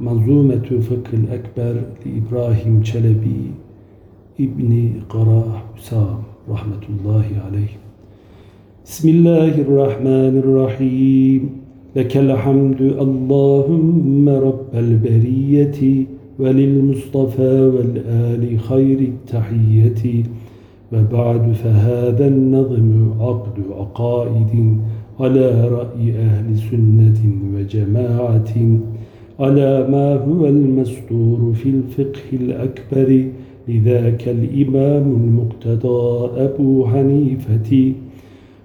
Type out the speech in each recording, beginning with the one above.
منظومة فقه الأكبر لإبراهيم شلبي ابن قراء حسام رحمة الله عليه. بسم الله الرحمن الرحيم. لك الحمد. اللهم رب البرية وللمصطفى والآل خير التحية. وبعد فهذا النظم عقد عقائد على رأي أهل سنة وجماعة. على ما هو المستور في الفقه الأكبر لذاك الإمام المقتضى أبو حنيفة.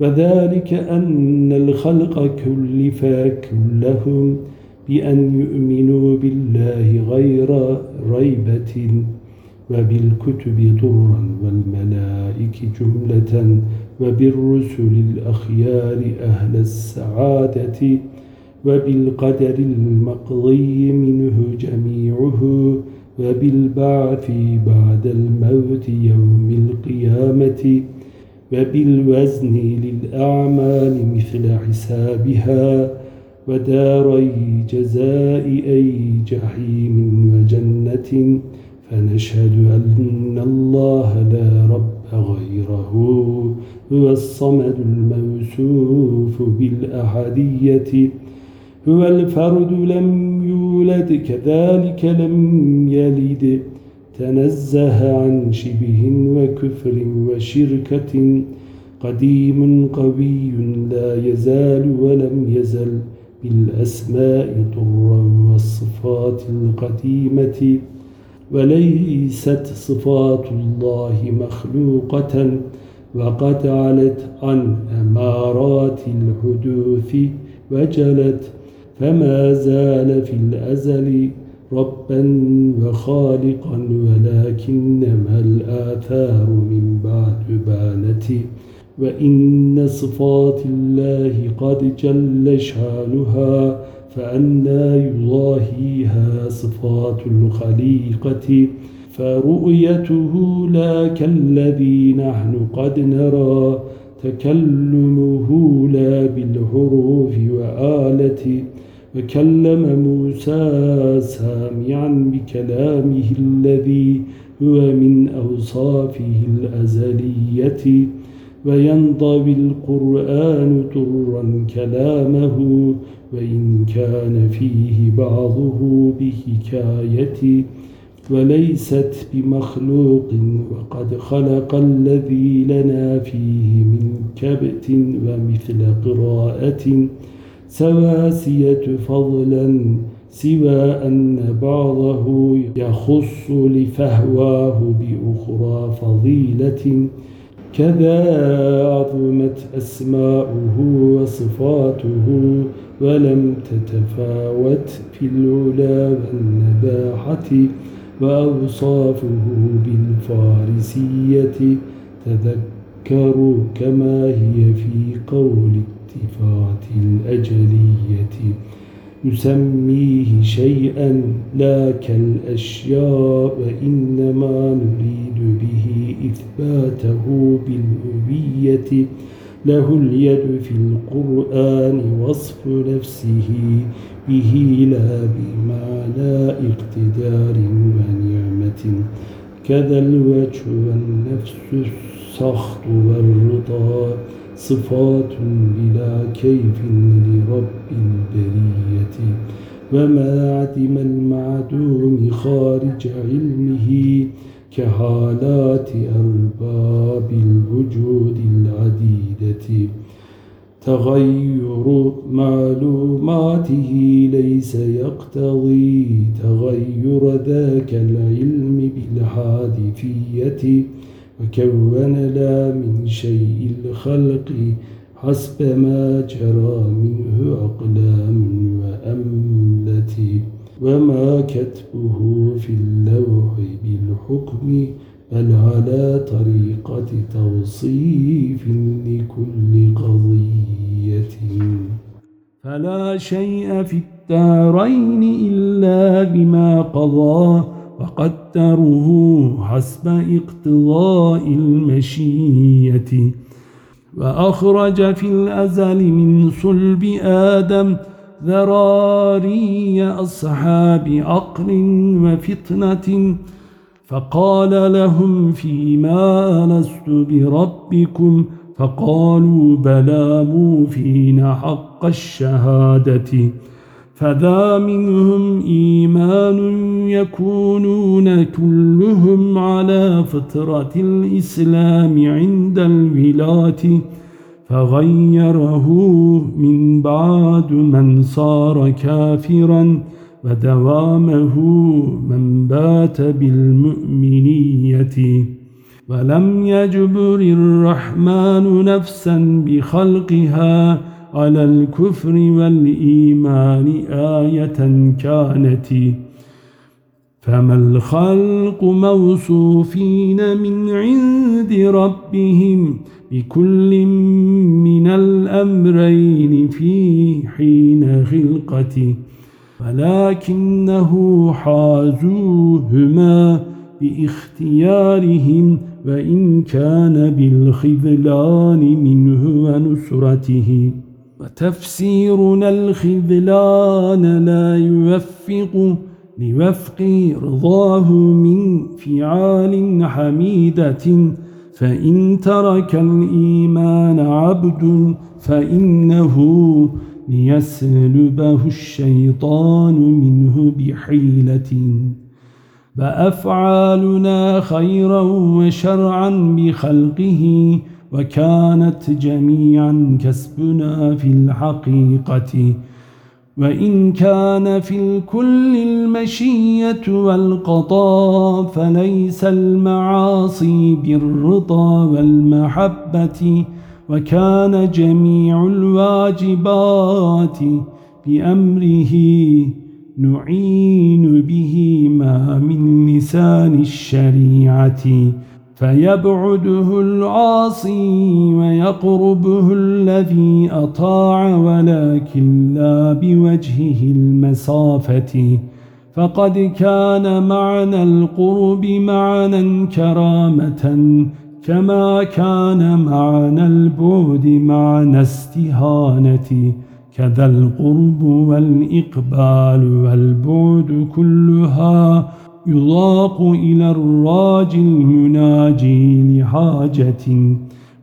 وذلك أن الخلق كلفا كلهم بأن يؤمنوا بالله غير ريبة وبالكتب ضرا والملائك جملة وبالرسل الأخيار أهل السعادة. وبالقدر المقضي منه جميعه وبالبعث بعد الموت يوم القيامة وبالوزن للأعمال مثل حسابها وداري جزاء أي جحيم وجنة. فنشهد أن الله لا رب غيره هو الصمد الموسوف بالأحدية هو الفرد لم يولد كذلك لم يلد. تنزه عن شبه وكفر وشركة. قديم قوي لا يزال ولم يزل بالأسماء طرا والصفات القديمة. وليست صفات الله مخلوقة وقد علت عن أمارات الحدوث وجلت فما زال في الأزل ربا وخالقا ولكنما الآثار من بعد بانت. وإن صفات الله قد جل شانها فأنا يضاهيها صفات الخليقة. فرؤيته لا كالذي نحن قد نرى تكلمه لا بالحروف وآلة. وكلم موسى سامعا بكلامه الذي هو من أوصافه الأزلية وينضوي القرآن طرا كلامه وإن كان فيه بعضه بحكاية وليست بمخلوق وقد خلق الذي لنا فيه من كبت ومثل قراءة. سواسية فضلا سوى أن بعضه يخص لفهواه بأخرى فضيلة. كذا عظمت أسماؤه وصفاته ولم تتفاوت في العلا والنباحة وأوصافه بالفارسية تذكروا كما هي في قول التفات الأجلية. نسميه شيئا لا كالأشياء وإنما نريد به إثباته بالأبية له اليد في القرآن وصف نفسه به لا بمعنى اقتدار ونعمة. كذا الوجه والنفس السخط والرضا. صفات بلا كيف لرب البرية وما عدم المعدوم خارج علمه كحالات أرباب الوجود العديدة. تغير معلوماته ليس يقتضي تغير ذاك العلم بالحادثية. وكون لا من شيء الخلق حسب ما جرى منه أقلام وأملة وما كتبه في اللوح بالحكم بل على طريقة توصيف لكل قضية. فلا شيء في الدارين إلا بما قضى. وقدره حسب اقتضاء المشية. وأخرج في الأزل من صلب آدم ذراري أصحاب عقل وفتنة فقال لهم فيما لست بربكم؟ فقالوا بلى موفين حق الشهادة. فذا منهم إيمان يكونون كلهم على فطرة الإسلام عند الولاة فغيره من بعد من صار كافرا ودوامه من بات بالمؤمنية. ولم يجبر الرحمن نفسا بخلقها على الكفر والإيمان آية كانت. فما الخلق موصوفين من عند ربهم بكل من الأمرين في حين خلقته ولكنه حازوهما باختيارهم وإن كان بالخذلان منه ونصرته. وتفسيرنا الخذلان لا يوفق لوفق رضاه من فعال حميدة. فإن ترك الإيمان عبد فإنه ليسلبه الشيطان منه بحيلة. فأفعالنا خيرا وشرعا بخلقه وكانت جميعا كسبنا في الحقيقة. وإن كان في الكل المشية والقضاء فليس المعاصي بالرضا والمحبة. وكان جميع الواجبات بأمره نعين به ما من لسان الشريعة. فيبعده العاصي ويقربه الذي أطاع ولكن لا بوجهه المسافة. فقد كان معنى القرب معنى كرامة كما كان معنى البعد معنى استهانة. كذا القرب والإقبال والبعد كلها يضاق إلى الراجي المناجي لحاجة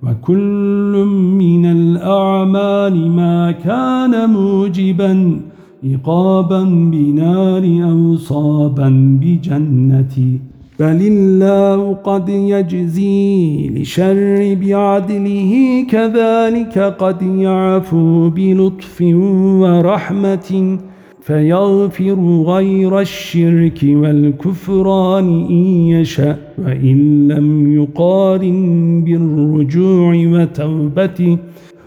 وكل من الأعمال ما كان موجبا إقابا بنار أو صابا بجنة بل الله قد يجزي لشر بعدله كذلك قد يعفو بلطف ورحمة فيغفر غير الشرك والكفران إن يشأ وإن لم يقارن بالرجوع وتوبته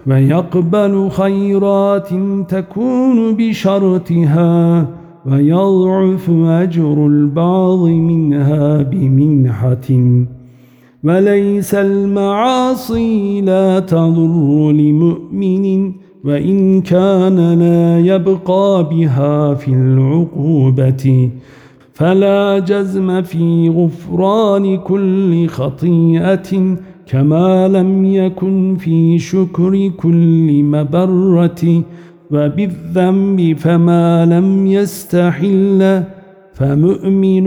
ويقبل خيرات تكون بشرطها ويضعف أجر البعض منها بمنحة. وليس المعاصي لا تضر لمؤمن وإن كان لا يبقى بها في العقوبة فلا جزم في غفران كل خطيئة كما لم يكن في شكر كل مبرة وبالذنب فما لم يستحل فمؤمن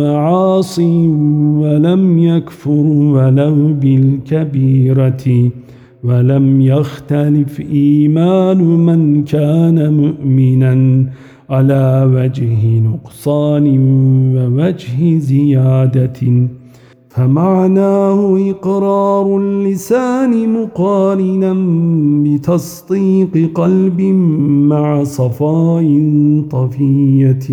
وعاصي ولم يكفر ولو بالكبيرة. ولم يختلف إيمان من كان مؤمنا على وجه نقصان ووجه زيادة. فمعناه إقرار اللسان مقارنا بتصديق قلب مع صفاء طفية.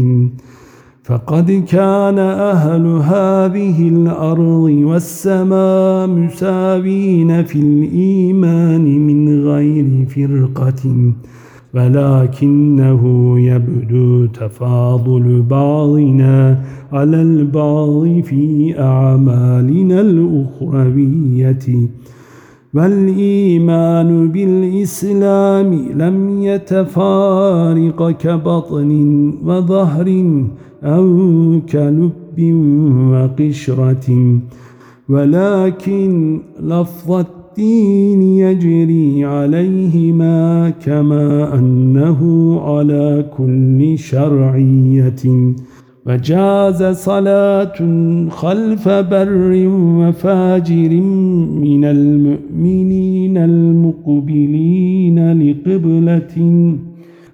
فقد كان أهل هذه الأرض والسماء مساوين في الإيمان من غير فرقة ولكنه يبدو تفاضل بعضنا على البعض في أعمالنا الأخروية. والإيمان بالإسلام لم يتفارق كبطن وظهر أو كلب وقشرة. ولكن لفظ الدين يجري عليهما كما أنه على كل شرعية. وجاز صلاة خلف بر وفاجر من المؤمنين المقبلين لقبلة.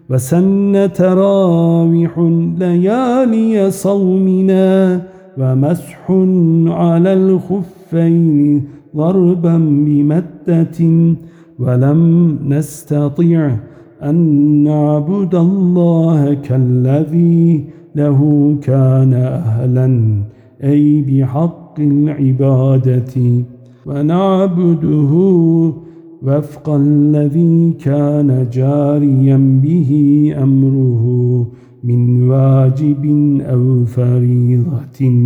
وسن تراوح ليالي صومنا ومسح على الخفين ضربا بمدة ولم نستطع أن نعبد الله كالذي له كان أهلا أي بحق العبادة ونعبده وفق الذي كان جاريا به أمره من واجب أو فريضة.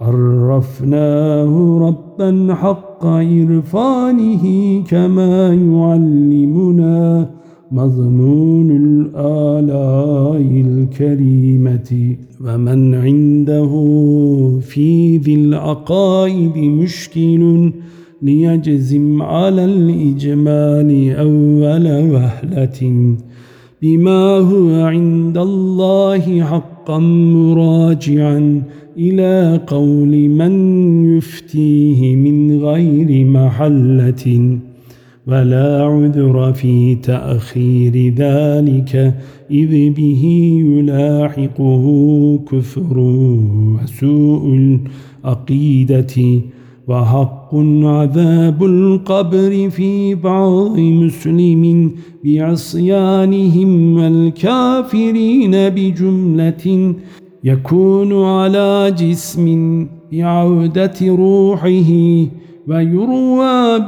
عرفناه ربا حق إرفانه كما يعلمنا مضمون الآلاء الكريمة. ومن عنده في ذي العقائد مشكل ليجزم على الإجمال أول وهلة. بما هو عند الله حقا مراجعا إلى قول من يفتيه من غير محلة. ولا عذر في تأخير ذلك إذ به يلاحقه كفر وسوء العقيدة. وحق عذاب القبر في بعض مسلم بعصيانهم والكافرين بجملة يكون على جسم بعودة روحه ويروى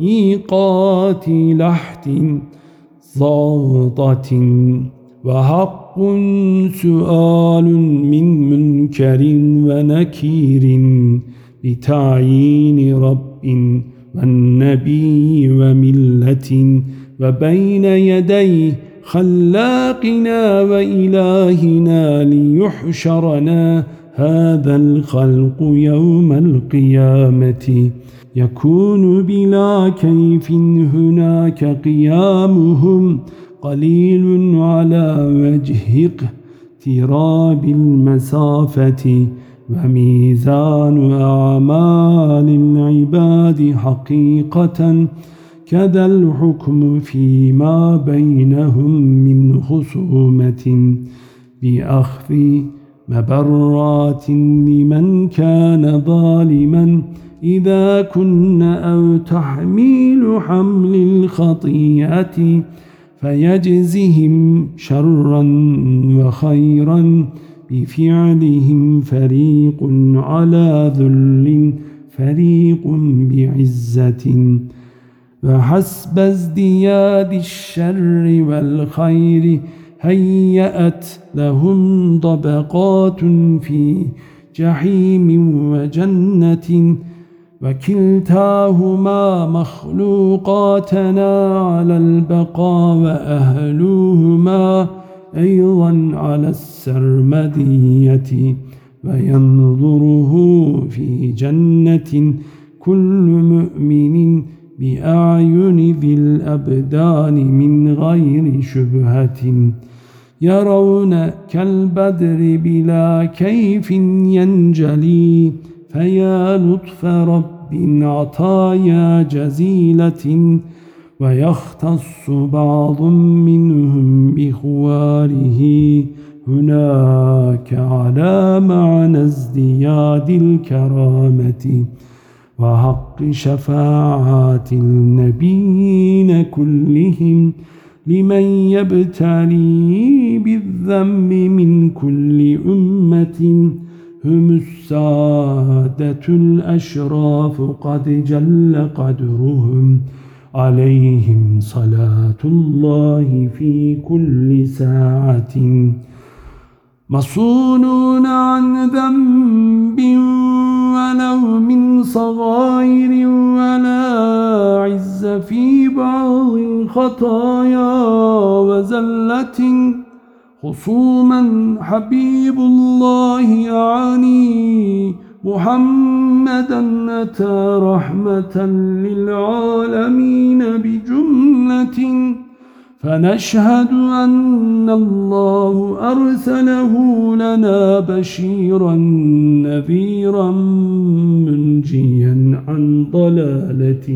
بتضييقات لحت ضاضة وحق سؤال من منكر ونكير. بتعيين رب والنبي وملة وبين يدي خلاقنا وإلهنا ليحشرنا هذا الخلق يوم القيامة. يكون بلا كيف هناك قيامهم قليل على وجه اقتراب المسافة. وميزان أعمال العباد حقيقة كذا الحكم فيما بينهم من خصومة. بأخذ مبرات لمن كان ظالما إذا كن أو تحميل حمل الخطيئة فيجزهم شرا وخيرا. بفعلهم فريق على ذل فريق بعزة فحسب ازدياد الشر والخير هيأت لهم طبقات في جحيم وجنة وكلتاهما مخلوقاتنا على البقاء وأهلوهما أيضا على السرمدية وينظره في جنة كل مؤمن بأعين ذي الأبدان من غير شبهة. يرون كالبدر بلا كيف ينجلي فيا لطف رب عطايا جزيلة. ويختص بعض منهم بخواره هناك على معنى ازدياد الكرامة وحق شفاعات النبيين كلهم لمن يبتلي بالذنب من كل أمة. هم السادة الأشراف قد جل قدرهم. عليهم صلاة الله في كل ساعة. مصونون عن ذنب ولو من صغائر ولا عز في بعض الخطايا وزلة. خصوما حبيب الله أعني محمدا أتى رحمة للعالمين بجملة فنشهد أن الله أرسله لنا بشيرا نذيرا منجيا عن ضلالة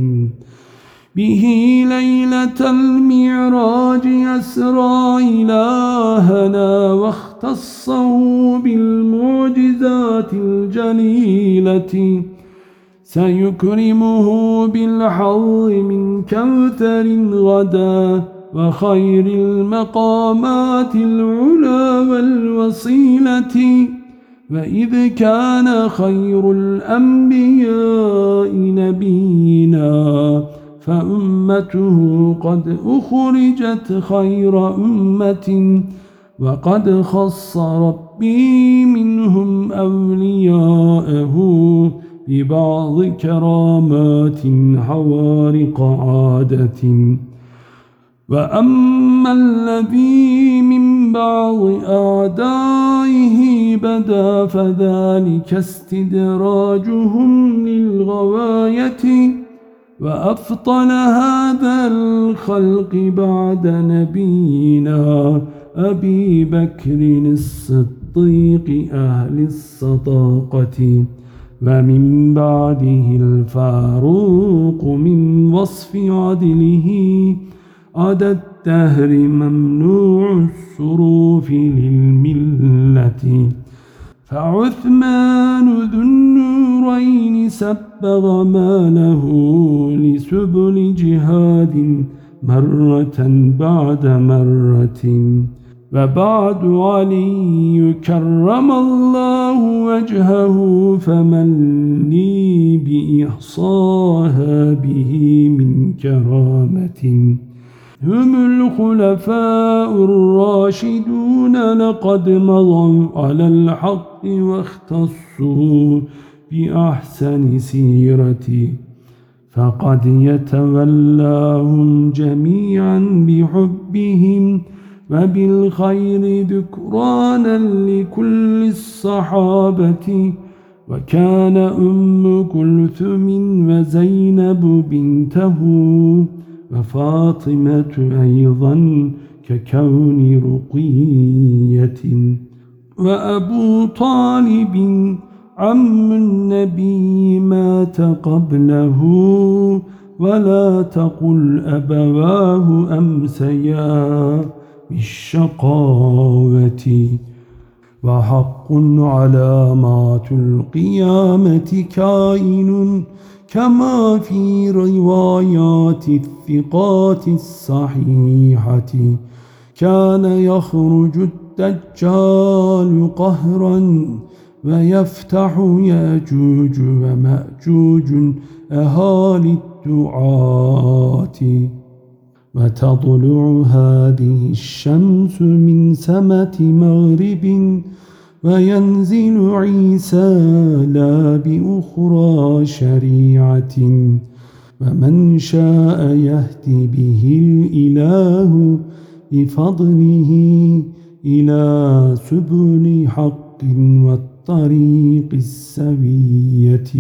به ليلة المعراج أسرى إلهنا واختصه بالمعجزات الجليلة. سيكرمه بالحظ من كوثر غدا وخير المقامات العلا والوصيلة. وإذ كان خير الأنبياء نبينا فأمته قد أخرجت خير أمة وقد خص ربي منهم أولياءه ببعض كرامات حوارق عادة. وأما الذي من بعض أعدائه بدا فذلك استدراجهم للغواية وأفطن هذا الخلق بعد نبينا أبي بكر الصديق أهل الصداقة. ومن بعده الفاروق من وصف عدله. عدا الدهر ممنوع الصروف للملة. فعثمان ذو النورين سبغ ماله لسبل جهاد مرة بعد مرة. وبعد علي كرم الله وجهه فمن لي بإحصاها به من كرامة. هم الخلفاء الراشدون لقد مضوا على الحق واختصوا بأحسن سيرتي فقد يتولاهم جميعا بحبهم وبالخير ذكرانا لكل الصحابة. وكان أم كلثم وزينب بنته وفاطمة أيضا ككون رقية وأبو طالب عم النبي مات قبله ولا تقل أبواه أمسيا بالشقاوة وحق علامات القيامة كائن كما في روايات الثقات الصحيحة. كان يخرج الدجال قهرا ويفتح ياجوج ومأجوج أهالي الدعاة. وتطلع هذه الشمس من سمة مغرب وينزل عيسى لا بأخرى شريعة. ومن شاء يهدي به الإله بفضله إلى سبل حق والطريق السوية.